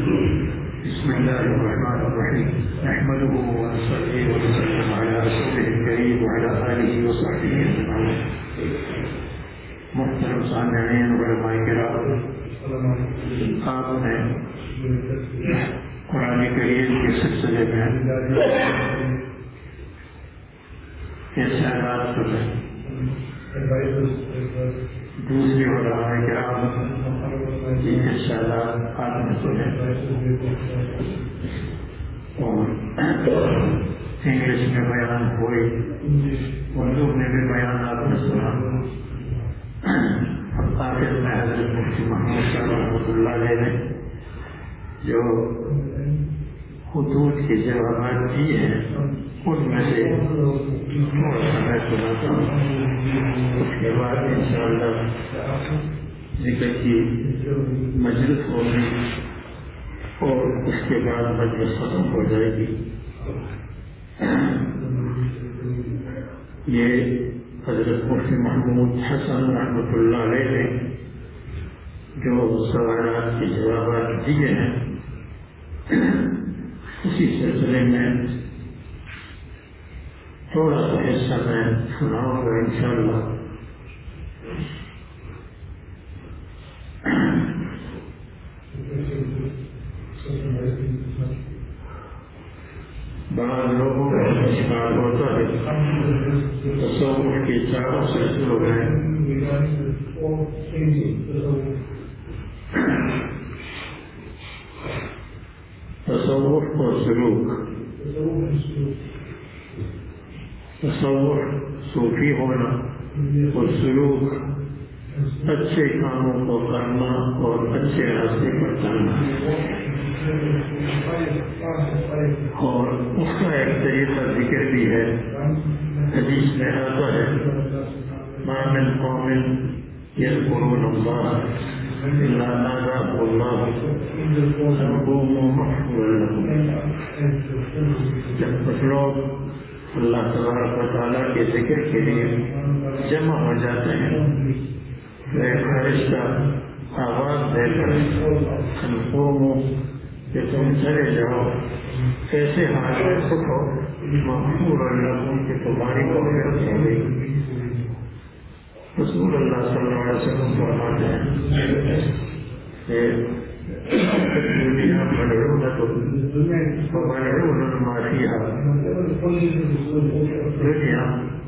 بسم الله الرحمن الرحيم. نحمده ونصلي ونسلم على رسوله الكريم وعلى آله وصحبه أجمعين. محترم سامعین علماء کرام، آپ نے قرآن کریم کے سلسلے میں احسانات سنے دوسری علماء کرام کی احسانات آپ ان شاء اللہ نے سنے اور انگلش میں بیان ہوئی اردو میں بھی بیان آپ نے سنا۔ آخر میں حضرت مفتی محمود صاحب رحمۃ اللہ علیہ نے جو خطوط کے جوابات دیے ہیں ان میں سے تھوڑا سا میں سناتا ہوں اس کے بعد ان شاء اللہ ذکر کی مجلس ہوگی اور اس کے بعد مجلس ختم ہو جائے گی۔ یہ حضرت مفتی محمود حسن رحمۃ اللہ علیہ نے جو سوالات کے جوابات دیے ہیں اسی سلسلے میں تھوڑا سا حصہ میں سناؤں گا ان شاء اللہ بعض لوگوں کا شکار ہوتا ہے تصور کے چاروں سلسلوں میں تصور اور سلوک۔ تصور صوفی ہونا اور سلوک اچھے کاموں کو کرنا اور اچھے راستے پر چلنا۔ اور اس کا ایک طریقہ ذکر بھی ہے۔ حدیث میں آتا ہے مامن قومن يذكرون الله إلا ناداه الله قوموا جب کچھ لوگ اللہ تبارک و تعالیٰ کے ذکر کے لیے جمع ہو جاتے ہیں۔ تو ایک فرشتہ آواز دے کر قوموں کہ تم چلے جاؤ ایسے حال میں سکھو مغفور لکم کہ تمہاری مغفرت ہو گئی رسول اللہ صلی اللہ علیہ وسلم فرماتے ہیں کہ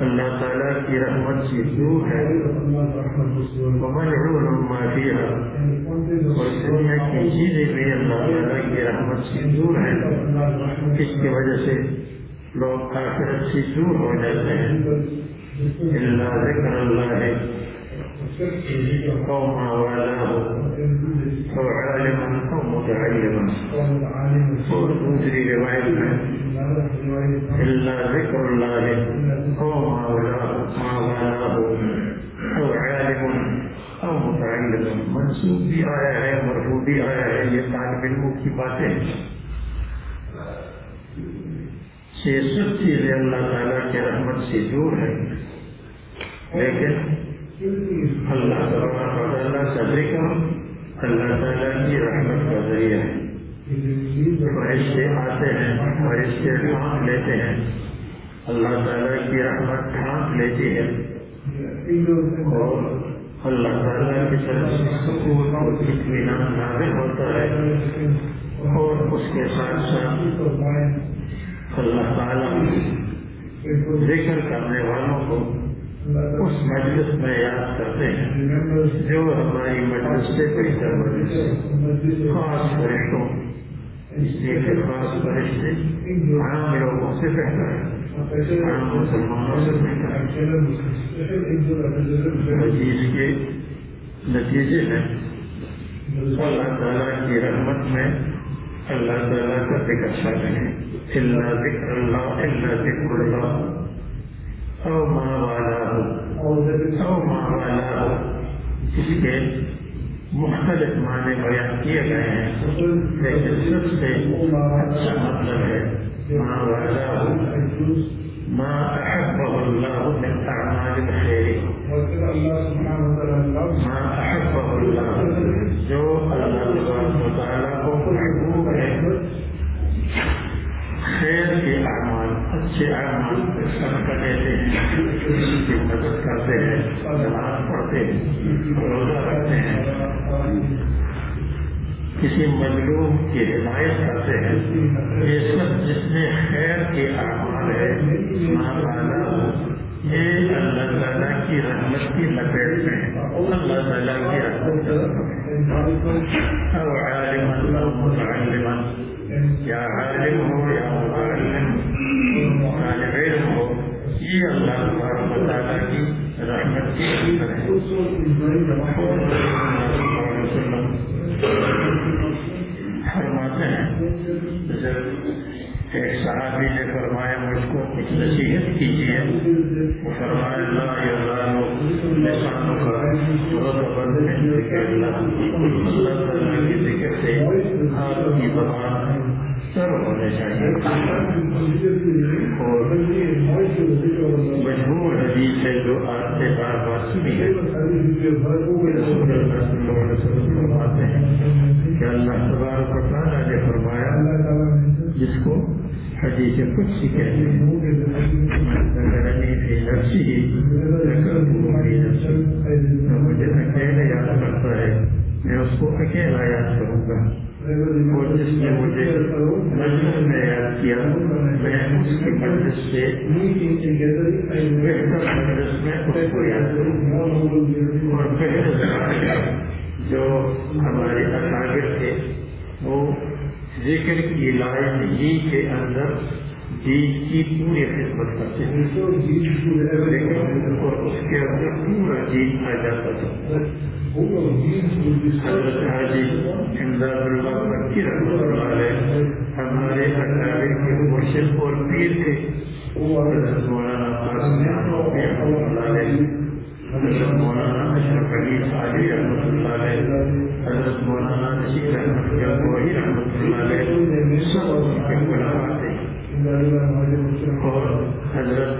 اللہ تعالیٰ کی رحمت سے دور ہے وملعون ما اور دنیا کی چیزیں بھی اللہ تعالیٰ کی رحمت سے دور ہے اس کی وجہ سے لوگ آخرت سے دور ہو جاتے ہیں۔ إلا ذكر الله قوم والاه أو عالما أو متعلما اور دوسری روایت إلا ذكر الله قوم والاه أو عالم أو متعلم منصوب بھی آیا ہے مرفوع بھی آیا ہے یہ طالب علموں کی باتیں یہ سب چیزیں اللہ تعالیٰ کے رحمت سے دور ہے لیکن اللہ تعالیٰ کا ذکر اللہ تعالیٰ کی رحمت کا ذریعہ ہے۔ فرشتے آتے ہیں، فرشتے ڈھانپ لیتے ہیں۔ اللہ تعالیٰ کی رحمت ڈھانپ لیتی ہے۔ اور اللہ تعالیٰ کی طرف سے سکون اور اطمینان نازل ہوتا ہے۔ اور اس کے ساتھ ساتھ اللہ تعالیٰ ذکر کرنے والوں کو اس مجلس میں یاد کرتے ہیں جو ہماری مجلس سے بہتر مجلس خاص فرشتوں، اس لیے کہ خاص فرشتے عام لوگوں سے بہتر ہے عام مسلمانوں سے بہتر ہے جس کے نتیجے میں اللہ تعالیٰ کی رحمت میں اللہ تعالیٰ کا ذکر شامل ہے۔ اللہ ذکر اللہ اللہ ذکر اللہ او ما والا ہو او ما والا ہو اس کے مختلف معنی بیان کیے گئے ہیں۔ لیکن سب سے اچھا مطلب ہے ما والا ہو ما احبه الله من اعمال الخير ما احبه الله جو اللہ تبارک و تعالیٰ کو صدقہ دیتے ہیں کسی کی مدد کرتے ہیں نماز پڑھتے ہیں روزہ رکھتے ہیں کسی مظلوم کی حمایت کرتے ہیں، یہ سب جس میں خیر کے اعمال ہے ماں یہ اللہ تعالیٰ کی رحمت کی لپیٹ میں اللہ تعالیٰ کی رحمت اور عالم اللہ متعلم یا عالم ہو یا فرماتے ہیں ایک صحابی نے فرمایا، مجھ کو کچھ نصیحت کیجیے۔ وہ فرمایا اللہ اللہ لسانوں کا بند ہے اللہ تعالیٰ کی ذکر سے آپ کی زبان ہونے چاہیے۔ اور مجبور حدیث ہے جو آپ سے بار بار سنی ہے۔ رسول فرماتے ہیں کہ اللہ تبارک و تعالیٰ نے فرمایا، جس کو حدیث کچھ کہتے ہیں نفسی مجھے اکیلے یاد کرتا ہے۔ میں اس کو اکیلا یاد کروں گا۔ اور جس نے مجھے مجلس میں یاد کیا، میں اس کی مجلس سے بہتر مجلس میں اس کو یاد کروں اور پہلے جو ہمارے اکاگر تھے، وہ ذکر کی لائن ہی کے اندر دین کی پوری خدمت کرتے ہیں اور اس کے اندر پورا دین آ جاتا تھا حضرت حاجی امداد اللہ مکی ہمارے اکابر کے مرشد اور پیر تھے مولانا حضرت مولانا اشرف علی صاحب رحمۃ اللہ علیہ حضرت مولانا نشید احمد گنگوہی رحمۃ اللہ علیہ سب کے علماء اور حضرت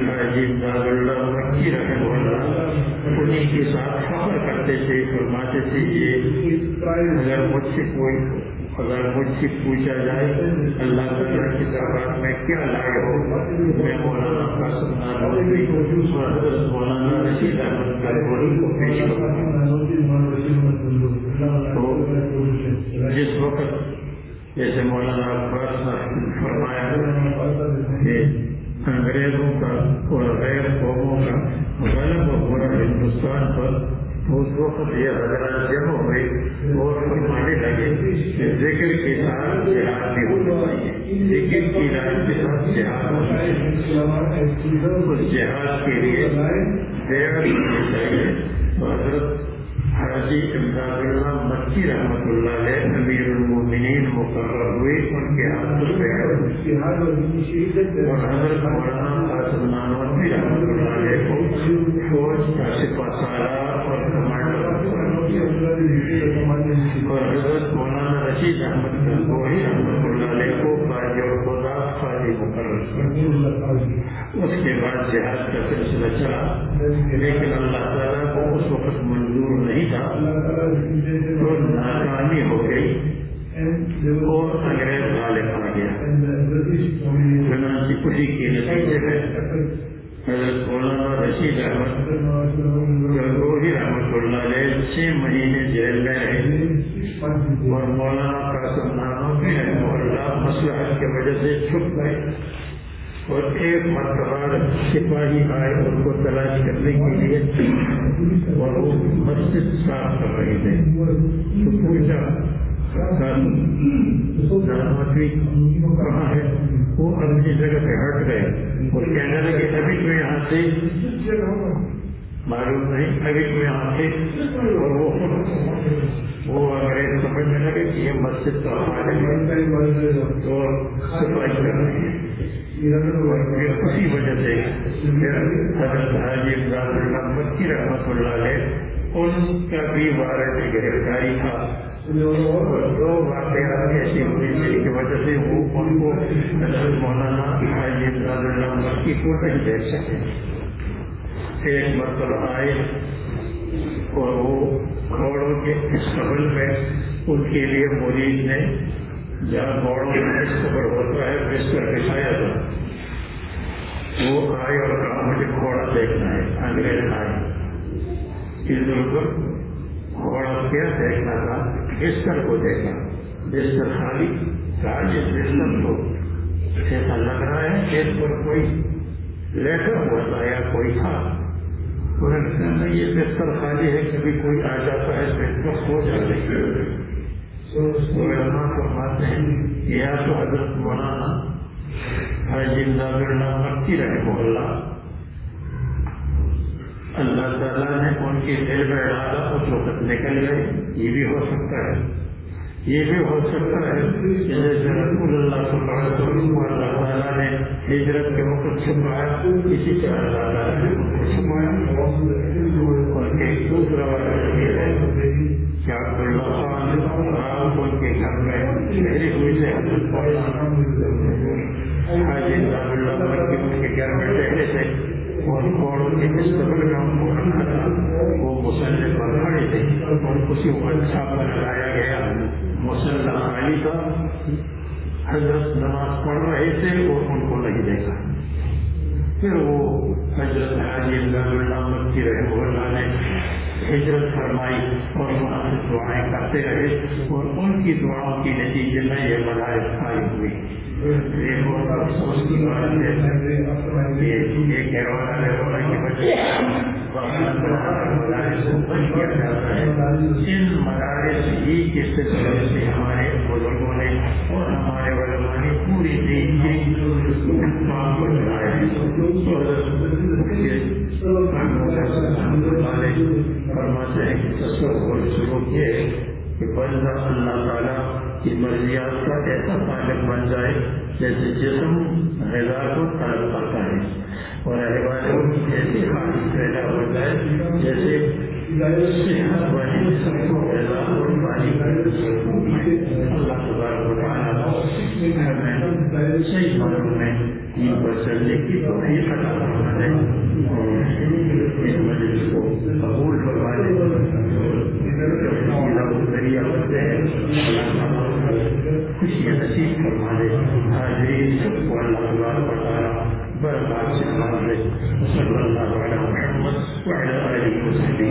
حاجی امداد اللہ مکی رحمۃ اللہ انہیں کے ساتھ فخر کرتے تھے فرماتے تھے یہ اگر مجھ سے کوئی اگر مجھ سے پوچھا جائے اللہ تعالیٰ کی دربار میں کیا لائے ہو میں مولانا قاسم نانوی اور حضرت مولانا رشید احمد گنگوہی کو پیش کروں جس وقت جیسے مولانا عباس صاحب فرمایا کہ انگریزوں کا اور غیر قوموں کا غلط غلب ہوا ہندوستان پر اس وقت یہ حضرات جمع ہوئے اور فرمانے لگے کہ ذکر کے ساتھ جہاد بھی ہونا چاہیے ذکر کی رائے کے ساتھ جہاد ہونا چاہیے اس جہاد کے لیے بیعت ہونی چاہیے حضرت حاجی امداد اللہ مکی رحمۃ اللہ علیہ امیر المومنین مقرر ہوئے ان کے ہاتھ پہ مولانا رشید احمد گنگوہی رحمۃ اللہ علیہ کو باجی اور خدا خالی مقرر اس کے بعد جہاز کا سلسلہ چلا۔ لیکن اللہ تعالیٰ کو اس وقت منظور نہیں تھا۔ تو ناکامی ہو گئی اور انگریز غالب آ گیا۔ چنانچہ اسی کے نتیجے میں حضرت مولانا رشید احمد گنگوہی رحمۃ اللہ علیہ، چھ مہینے جیل اور مولانا قاسم نانوی رحمہ اللہ مسلحت کی وجہ سے چھپ گئے۔ اور ایک مرتبہ سپاہی آئے ان کو تلاش کرنے کے لیے اور وہ مسجد صاف کر رہے تھے۔ تو پوچھا جی، کہاں ہے؟ وہ اپنی جگہ پہ ہٹ گئے۔ اور کہنے لگے، ابھی تو یہاں سے معلوم نہیں ابھی تو یہاں سے اور وہ وہ انگریز سمجھنے لگے کہ یہ مسجد کا۔ اور صفائی کر رہے ہیں اسی وجہ سے حضرت حاجی امداد اللہ مکی رحمت اللہ علیہ ان کا بھی وارنٹ گرفتاری تھا دو واقعات ایسی ہوئی جن کی وجہ سے وہ ان کو حضرت مولانا حاجی امداد اللہ مکی کو نہیں دیکھ سکے ایک مرتبہ آئے اور وہ کھوڑوں کے اس قبل میں ان کے لیے مریض نے جہاں گوڑوں میں بستر ہوتا ہے بستر بچھایا تھا۔ وہ آئے اور کہا، مجھے گھوڑا دیکھنا ہے، انگریز آئے اس پر گھوڑا کیا دیکھنا تھا؟ بستر کو دیکھا۔ بستر خالی کہا یہ بستر ایسا لگ رہا ہے اس پر کوئی لیٹر ہوا تھا یا کوئی تھا۔ انہوں نے کہا یہ بستر خالی ہے، کبھی کوئی آ جاتا ہے بستر سو جاتے فرماتے ہیں یا تو حضرت مولانا حاجی اللہ مکی رہے محلہ اللہ تعالیٰ نے ان کی دل میں ڈالا اس وقت نکل گئے، یہ بھی ہو سکتا ہے۔ یہ بھی ہو سکتا ہے کہ جیسے رسول اللہ صلی اللہ علیہ وسلم اللہ تعالیٰ نے ہجرت کے وقت چھپایا، اسی طرح اللہ تعالیٰ نے چھپایا۔ اور ایک دوسرا واقعہ یہ ہے کہ عبداللہ خان آپ ان کے گھر میں میری ہوئی سے حضرت حاجی اللہ مکی کے گھر میں ٹہلے تھے۔ اور کا وہ مسلم پر کھڑے تھے اور اسی لگایا گیا۔ مسلح حضرت نماز پڑھ رہے تھے اور ان کو نہیں دیکھا۔ پھر وہ حضرت حاجی اللہ مکی رحمہ اللہ نے ہجرت فرمائی اور وہاں سے دعائیں کرتے رہے اور ان کی دعاؤں کے نتیجے میں یہ مدارس قائم ہوئی ان مدارس ہی کے سلسلے سے ہمارے بزرگوں نے اور ہمارے علماء نے پوری فرماتے ہیں کہ بندہ اللہ تعالیٰ کی مرضیات کا ایسا طالب بن جائے جیسے جسم غذا کو طلب کرتا ہے اور احباروں کی ایسی خواہش پیدا ہو جائے جیسے صحت والی جسم کو غذا اور پانی اللہ تبارک تعالیٰ صحیح معلوم دین پر چلنے کی توفیق عطا فرمائے اور اس مجلس کو قبول فرمائے ذریعہ ہیں خوشی نصیب فرما دے حاضرین سب کو اللہ تبارک و تعالیٰ برکات سے نواز دے صلی اللہ علیہ محمد وعلی آلہ وصحبہ